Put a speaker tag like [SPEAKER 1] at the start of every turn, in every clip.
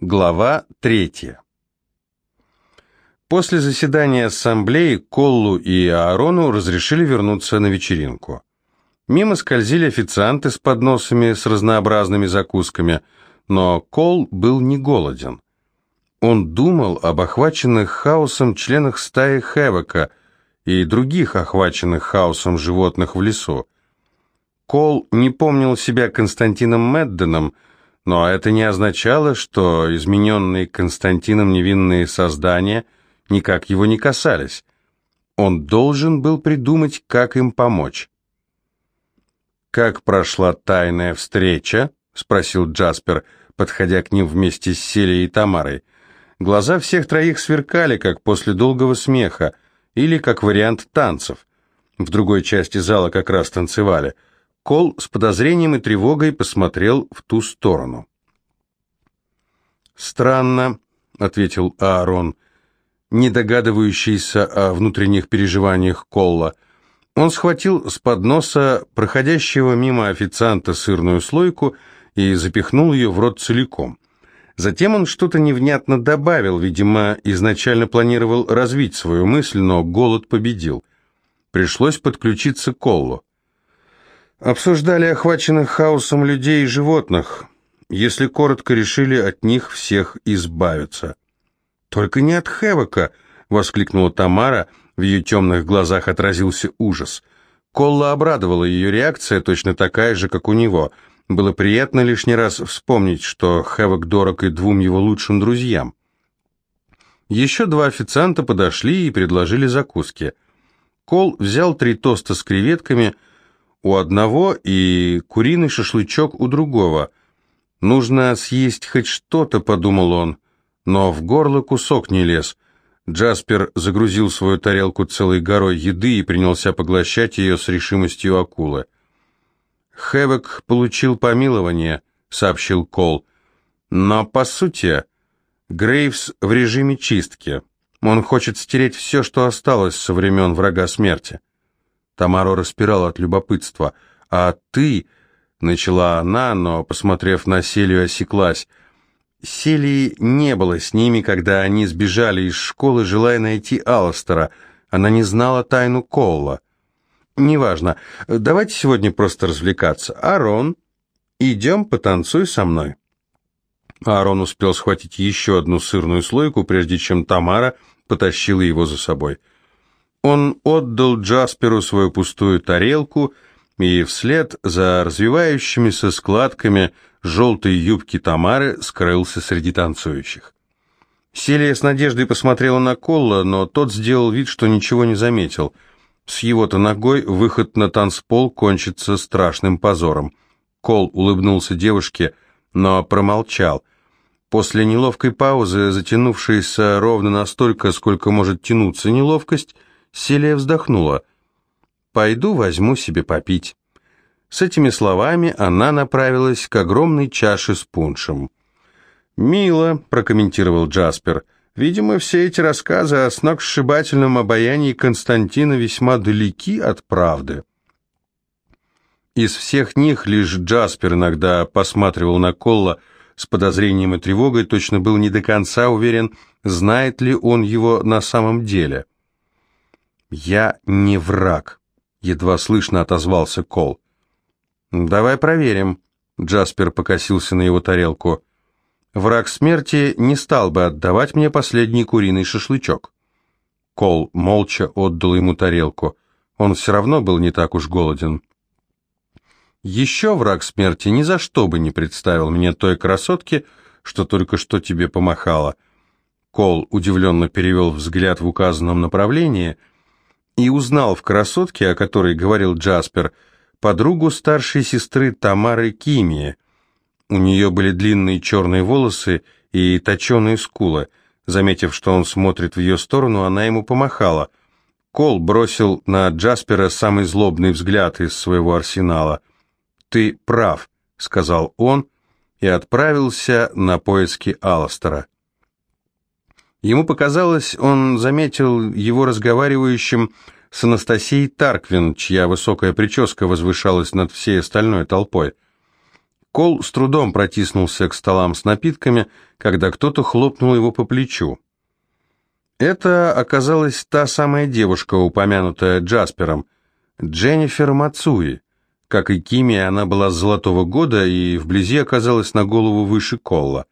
[SPEAKER 1] Глава третья. После заседания ассамблеи Коллу и Аарону разрешили вернуться на вечеринку. Мимо скользили официанты с подносами с разнообразными закусками, но Кол был не голоден. Он думал об охваченных хаосом членах стаи Хэвока и других охваченных хаосом животных в лесу. Кол не помнил себя Константином Медденом, но это не означало, что измененные Константином невинные создания никак его не касались. Он должен был придумать, как им помочь. «Как прошла тайная встреча?» — спросил Джаспер, подходя к ним вместе с Селией и Тамарой. Глаза всех троих сверкали, как после долгого смеха, или как вариант танцев. В другой части зала как раз танцевали — Кол с подозрением и тревогой посмотрел в ту сторону. «Странно», — ответил Аарон, не догадывающийся о внутренних переживаниях Колла. Он схватил с подноса проходящего мимо официанта сырную слойку и запихнул ее в рот целиком. Затем он что-то невнятно добавил, видимо, изначально планировал развить свою мысль, но голод победил. Пришлось подключиться к Коллу. Обсуждали охваченных хаосом людей и животных. Если коротко, решили от них всех избавиться. «Только не от Хевока!» — воскликнула Тамара, в ее темных глазах отразился ужас. Колла обрадовала ее реакция, точно такая же, как у него. Было приятно лишний раз вспомнить, что Хевок дорог и двум его лучшим друзьям. Еще два официанта подошли и предложили закуски. Кол взял три тоста с креветками — у одного и куриный шашлычок у другого. Нужно съесть хоть что-то, подумал он, но в горло кусок не лез. Джаспер загрузил свою тарелку целой горой еды и принялся поглощать ее с решимостью акулы. «Хэвок получил помилование», — сообщил Кол. «Но, по сути, Грейвс в режиме чистки. Он хочет стереть все, что осталось со времен врага смерти». Тамару распирала от любопытства. «А ты...» — начала она, но, посмотрев на Селию, осеклась. Селии не было с ними, когда они сбежали из школы, желая найти Алластера. Она не знала тайну Колла. «Неважно. Давайте сегодня просто развлекаться. Арон, идем потанцуй со мной». Аарон успел схватить еще одну сырную слойку, прежде чем Тамара потащила его за собой. Он отдал Джасперу свою пустую тарелку и вслед за развивающимися складками желтой юбки Тамары скрылся среди танцующих. Селия с надеждой посмотрела на Колла, но тот сделал вид, что ничего не заметил. С его-то ногой выход на танцпол кончится страшным позором. Кол улыбнулся девушке, но промолчал. После неловкой паузы, затянувшейся ровно настолько, сколько может тянуться неловкость, Селия вздохнула. «Пойду возьму себе попить». С этими словами она направилась к огромной чаше с пуншем. «Мило», — прокомментировал Джаспер. «Видимо, все эти рассказы о сногсшибательном обаянии Константина весьма далеки от правды». Из всех них лишь Джаспер иногда посматривал на Колла с подозрением и тревогой, точно был не до конца уверен, знает ли он его на самом деле. «Я не враг», — едва слышно отозвался Кол. «Давай проверим», — Джаспер покосился на его тарелку. «Враг смерти не стал бы отдавать мне последний куриный шашлычок». Кол молча отдал ему тарелку. Он все равно был не так уж голоден. «Еще враг смерти ни за что бы не представил мне той красотки, что только что тебе помахала». Кол удивленно перевел взгляд в указанном направлении — и узнал в красотке, о которой говорил Джаспер, подругу старшей сестры Тамары Кимии. У нее были длинные черные волосы и точеные скулы. Заметив, что он смотрит в ее сторону, она ему помахала. Кол бросил на Джаспера самый злобный взгляд из своего арсенала. «Ты прав», — сказал он, и отправился на поиски Алластера. Ему показалось, он заметил его разговаривающим с Анастасией Тарквин, чья высокая прическа возвышалась над всей остальной толпой. Кол с трудом протиснулся к столам с напитками, когда кто-то хлопнул его по плечу. Это оказалась та самая девушка, упомянутая Джаспером, Дженнифер Мацуи. Как и Кими, она была с золотого года и вблизи оказалась на голову выше Колла.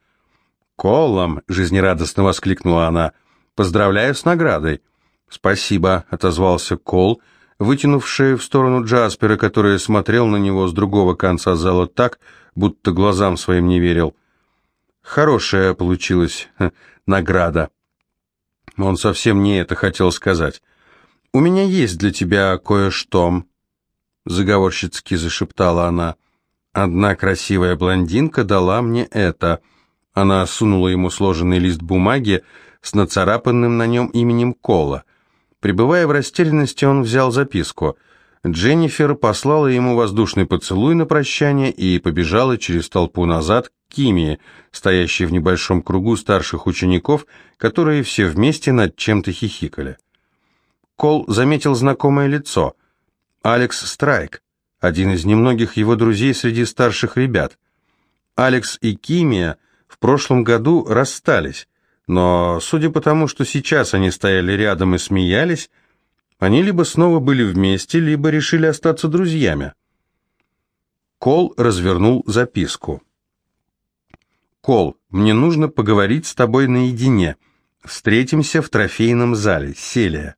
[SPEAKER 1] «Коллом!» — жизнерадостно воскликнула она. «Поздравляю с наградой!» «Спасибо!» — отозвался Кол, вытянувший в сторону Джаспера, который смотрел на него с другого конца зала так, будто глазам своим не верил. «Хорошая получилась ха, награда!» Он совсем не это хотел сказать. «У меня есть для тебя кое-что», — заговорщицки зашептала она. «Одна красивая блондинка дала мне это». Она сунула ему сложенный лист бумаги с нацарапанным на нем именем Кола. Пребывая в растерянности, он взял записку. Дженнифер послала ему воздушный поцелуй на прощание и побежала через толпу назад к Кимии, стоящей в небольшом кругу старших учеников, которые все вместе над чем-то хихикали. Кол заметил знакомое лицо. Алекс Страйк, один из немногих его друзей среди старших ребят. Алекс и Кимия в прошлом году расстались, но, судя по тому, что сейчас они стояли рядом и смеялись, они либо снова были вместе, либо решили остаться друзьями. Кол развернул записку. «Кол, мне нужно поговорить с тобой наедине. Встретимся в трофейном зале. Селия».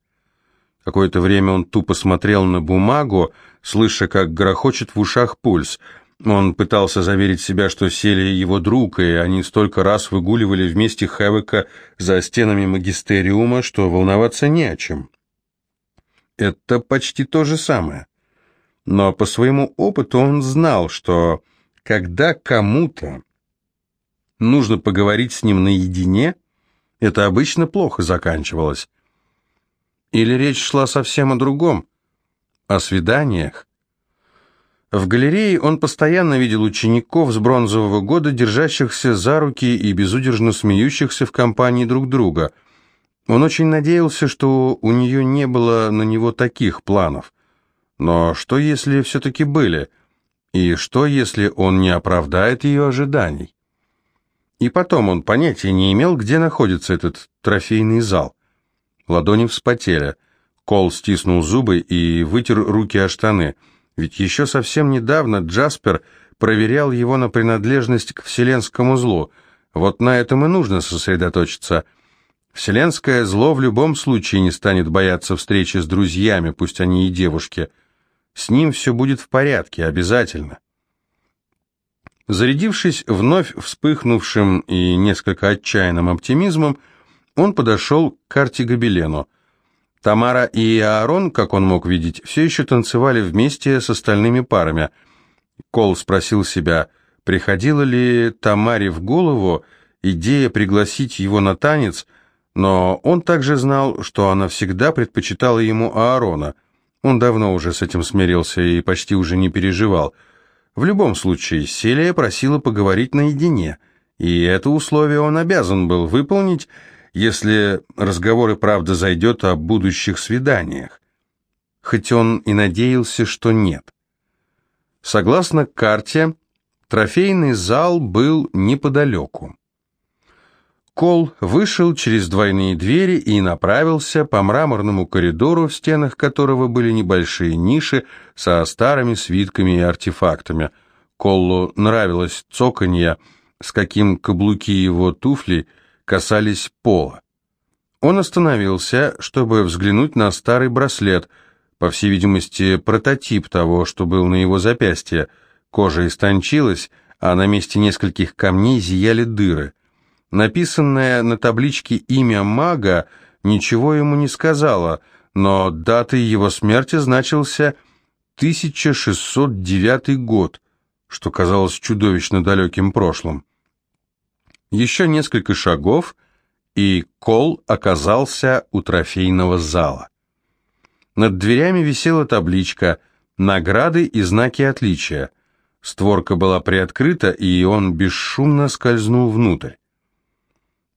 [SPEAKER 1] Какое-то время он тупо смотрел на бумагу, слыша, как грохочет в ушах пульс – он пытался заверить себя, что сели его друг, и они столько раз выгуливали вместе Хэвека за стенами магистериума, что волноваться не о чем. Это почти то же самое. Но по своему опыту он знал, что когда кому-то нужно поговорить с ним наедине, это обычно плохо заканчивалось. Или речь шла совсем о другом, о свиданиях, в галерее он постоянно видел учеников с бронзового года, держащихся за руки и безудержно смеющихся в компании друг друга. Он очень надеялся, что у нее не было на него таких планов. Но что если все-таки были? И что если он не оправдает ее ожиданий? И потом он понятия не имел, где находится этот трофейный зал. Ладони вспотели. Кол стиснул зубы и вытер руки о штаны – ведь еще совсем недавно Джаспер проверял его на принадлежность к вселенскому злу. Вот на этом и нужно сосредоточиться. Вселенское зло в любом случае не станет бояться встречи с друзьями, пусть они и девушки. С ним все будет в порядке, обязательно. Зарядившись вновь вспыхнувшим и несколько отчаянным оптимизмом, он подошел к карте Гобелену. Тамара и Аарон, как он мог видеть, все еще танцевали вместе с остальными парами. Кол спросил себя, приходила ли Тамаре в голову идея пригласить его на танец, но он также знал, что она всегда предпочитала ему Аарона. Он давно уже с этим смирился и почти уже не переживал. В любом случае, Селия просила поговорить наедине, и это условие он обязан был выполнить, если разговор и правда зайдет о будущих свиданиях. Хоть он и надеялся, что нет. Согласно карте, трофейный зал был неподалеку. Кол вышел через двойные двери и направился по мраморному коридору, в стенах которого были небольшие ниши со старыми свитками и артефактами. Коллу нравилось цоканье, с каким каблуки его туфли – касались пола. Он остановился, чтобы взглянуть на старый браслет, по всей видимости, прототип того, что был на его запястье. Кожа истончилась, а на месте нескольких камней зияли дыры. Написанное на табличке имя мага ничего ему не сказала, но датой его смерти значился 1609 год, что казалось чудовищно далеким прошлым. Еще несколько шагов, и Кол оказался у трофейного зала. Над дверями висела табличка «Награды и знаки отличия». Створка была приоткрыта, и он бесшумно скользнул внутрь.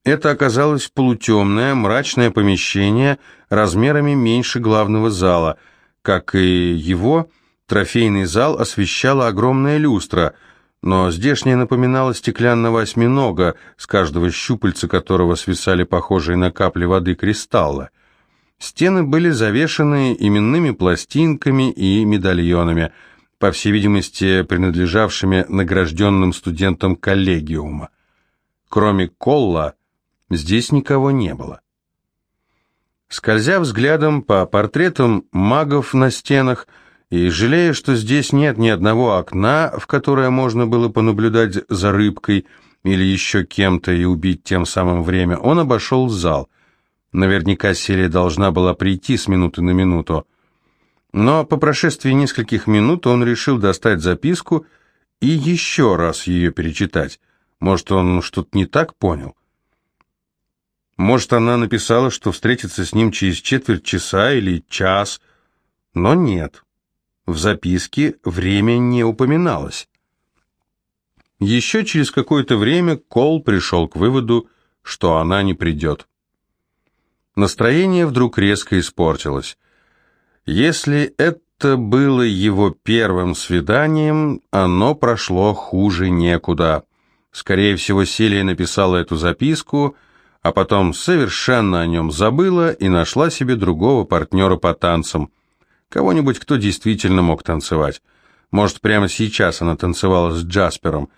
[SPEAKER 1] Это оказалось полутемное, мрачное помещение размерами меньше главного зала. Как и его, трофейный зал освещала огромная люстра – но здешняя напоминала стеклянного осьминога, с каждого щупальца которого свисали похожие на капли воды кристаллы. Стены были завешаны именными пластинками и медальонами, по всей видимости, принадлежавшими награжденным студентам коллегиума. Кроме Колла, здесь никого не было. Скользя взглядом по портретам магов на стенах, и, жалея, что здесь нет ни одного окна, в которое можно было понаблюдать за рыбкой или еще кем-то и убить тем самым время, он обошел зал. Наверняка Селия должна была прийти с минуты на минуту. Но по прошествии нескольких минут он решил достать записку и еще раз ее перечитать. Может, он что-то не так понял? Может, она написала, что встретится с ним через четверть часа или час, но нет. В записке время не упоминалось. Еще через какое-то время Кол пришел к выводу, что она не придет. Настроение вдруг резко испортилось. Если это было его первым свиданием, оно прошло хуже некуда. Скорее всего, Селия написала эту записку, а потом совершенно о нем забыла и нашла себе другого партнера по танцам – Кого-нибудь, кто действительно мог танцевать. Может, прямо сейчас она танцевала с Джаспером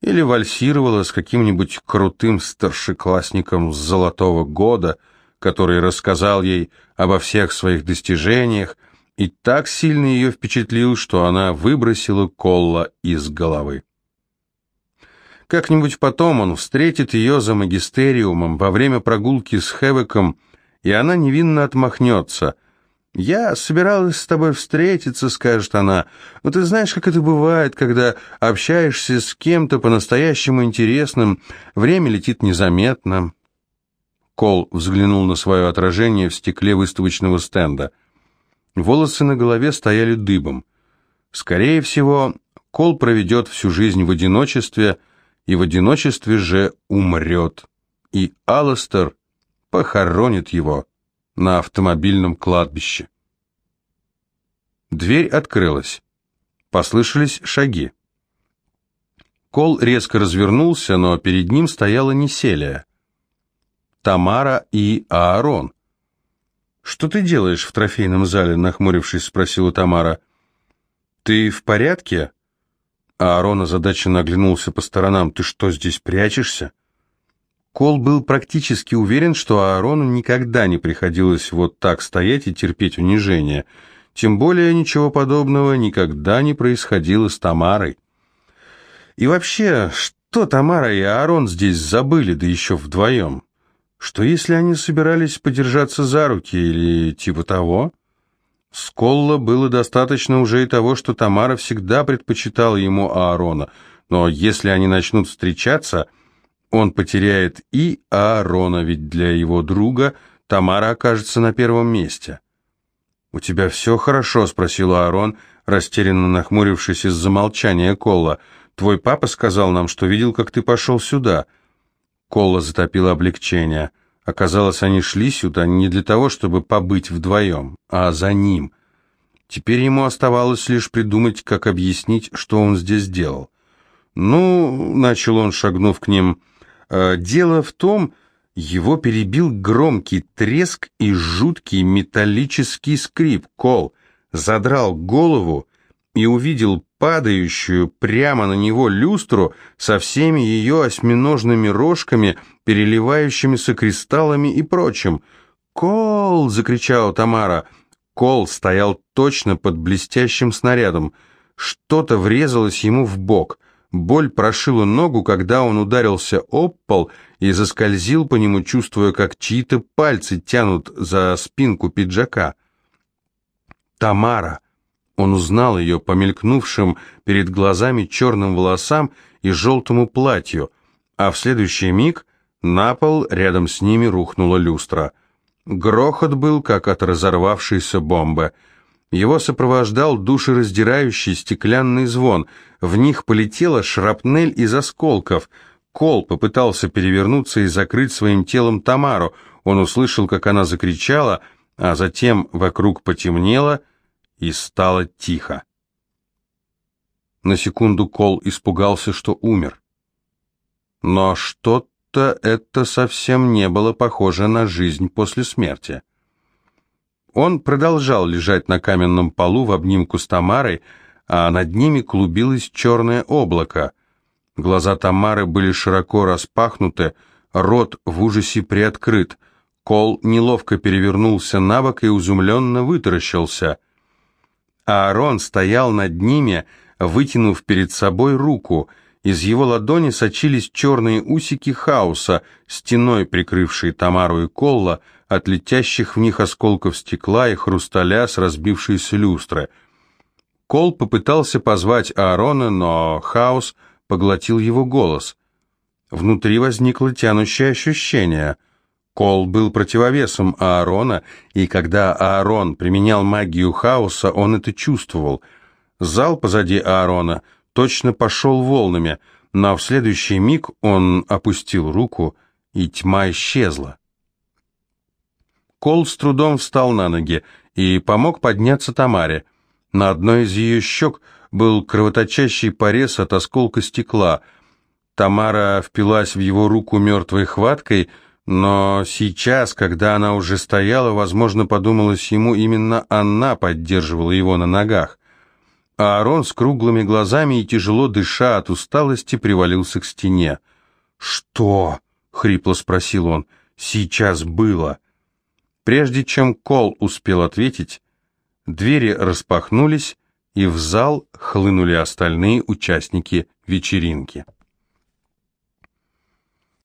[SPEAKER 1] или вальсировала с каким-нибудь крутым старшеклассником с золотого года, который рассказал ей обо всех своих достижениях и так сильно ее впечатлил, что она выбросила Колла из головы. Как-нибудь потом он встретит ее за магистериумом во время прогулки с Хевеком, и она невинно отмахнется – «Я собиралась с тобой встретиться», — скажет она. «Но ты знаешь, как это бывает, когда общаешься с кем-то по-настоящему интересным, время летит незаметно». Кол взглянул на свое отражение в стекле выставочного стенда. Волосы на голове стояли дыбом. Скорее всего, Кол проведет всю жизнь в одиночестве, и в одиночестве же умрет. И Алластер похоронит его на автомобильном кладбище. Дверь открылась. Послышались шаги. Кол резко развернулся, но перед ним стояла не Селия. Тамара и Аарон. «Что ты делаешь в трофейном зале?» — нахмурившись, спросила Тамара. «Ты в порядке?» Аарон озадаченно оглянулся по сторонам. «Ты что, здесь прячешься?» Кол был практически уверен, что Аарону никогда не приходилось вот так стоять и терпеть унижение. Тем более ничего подобного никогда не происходило с Тамарой. И вообще, что Тамара и Аарон здесь забыли, да еще вдвоем? Что если они собирались подержаться за руки или типа того? С Колла было достаточно уже и того, что Тамара всегда предпочитала ему Аарона, но если они начнут встречаться он потеряет и Аарона, ведь для его друга Тамара окажется на первом месте. «У тебя все хорошо?» — спросил Аарон, растерянно нахмурившись из-за молчания Колла. «Твой папа сказал нам, что видел, как ты пошел сюда». Колла затопила облегчение. Оказалось, они шли сюда не для того, чтобы побыть вдвоем, а за ним. Теперь ему оставалось лишь придумать, как объяснить, что он здесь делал. «Ну», — начал он, шагнув к ним, — дело в том, его перебил громкий треск и жуткий металлический скрип. Кол задрал голову и увидел падающую прямо на него люстру со всеми ее осьминожными рожками, переливающимися кристаллами и прочим. «Кол!» — закричала Тамара. Кол стоял точно под блестящим снарядом. Что-то врезалось ему в бок. Боль прошила ногу, когда он ударился об пол и заскользил по нему, чувствуя, как чьи-то пальцы тянут за спинку пиджака. Тамара. Он узнал ее по мелькнувшим перед глазами черным волосам и желтому платью, а в следующий миг на пол рядом с ними рухнула люстра. Грохот был, как от разорвавшейся бомбы — его сопровождал душераздирающий стеклянный звон. В них полетела шрапнель из осколков. Кол попытался перевернуться и закрыть своим телом Тамару. Он услышал, как она закричала, а затем вокруг потемнело и стало тихо. На секунду Кол испугался, что умер. Но что-то это совсем не было похоже на жизнь после смерти. Он продолжал лежать на каменном полу в обнимку с Тамарой, а над ними клубилось черное облако. Глаза Тамары были широко распахнуты, рот в ужасе приоткрыт. Кол неловко перевернулся на бок и изумленно вытаращился. Аарон стоял над ними, вытянув перед собой руку — из его ладони сочились черные усики хаоса, стеной прикрывшие Тамару и Колла от летящих в них осколков стекла и хрусталя с разбившейся люстры. Кол попытался позвать Аарона, но хаос поглотил его голос. Внутри возникло тянущее ощущение. Кол был противовесом Аарона, и когда Аарон применял магию хаоса, он это чувствовал. Зал позади Аарона — точно пошел волнами, но в следующий миг он опустил руку, и тьма исчезла. Кол с трудом встал на ноги и помог подняться Тамаре. На одной из ее щек был кровоточащий порез от осколка стекла. Тамара впилась в его руку мертвой хваткой, но сейчас, когда она уже стояла, возможно, подумалось ему, именно она поддерживала его на ногах. А Аарон с круглыми глазами и тяжело дыша от усталости привалился к стене. «Что?» — хрипло спросил он. «Сейчас было». Прежде чем Кол успел ответить, двери распахнулись, и в зал хлынули остальные участники вечеринки.